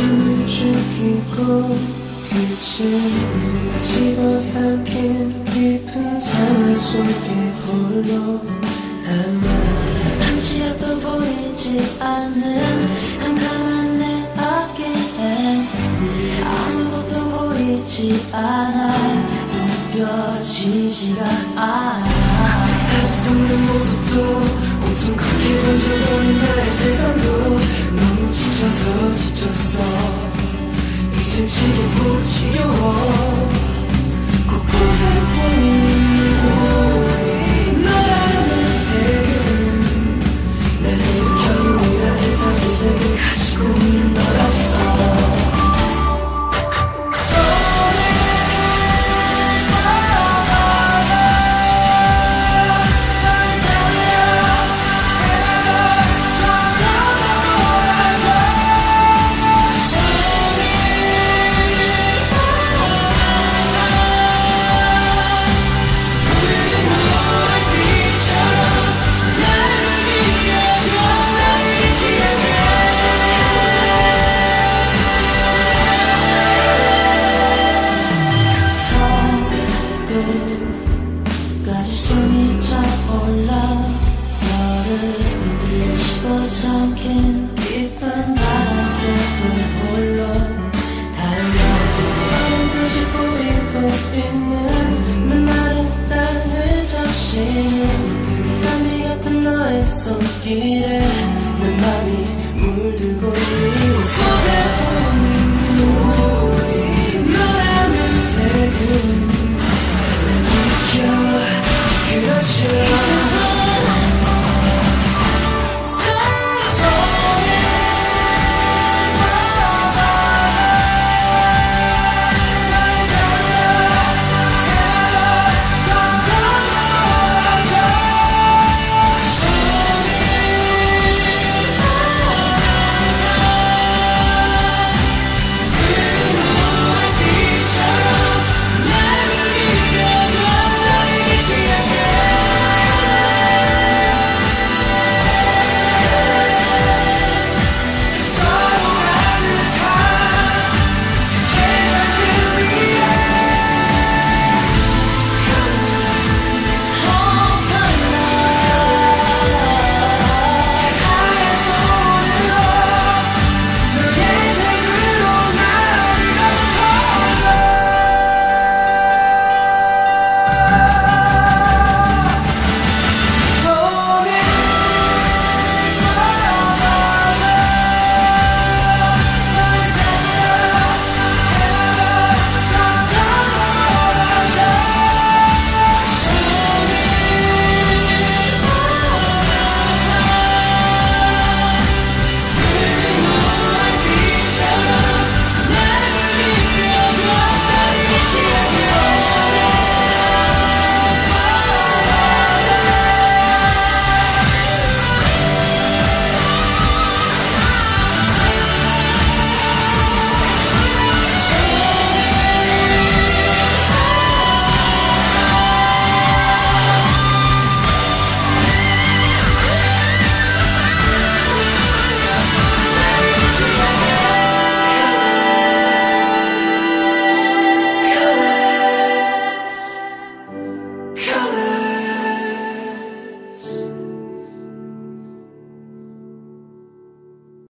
숨을 죽이고 빛을 집어삼킨 깊은 잠 속에 홀로 남아. 한치 앞도 보이지 않는 캄캄한 내 어깨에 아무것도 보이지 않아. 느껴지지가 않아. 사지없는 모습도 온통 크게 번져버린 나의 세상도 지쳐서 지쳤어. 이젠 지겹고 지겨워. 곳곳에 까짓 숨이 차올라. 너를 위해 식어 삼킨 깊은 바닷속을 홀로 달려. 한 표시 뿌리고 있는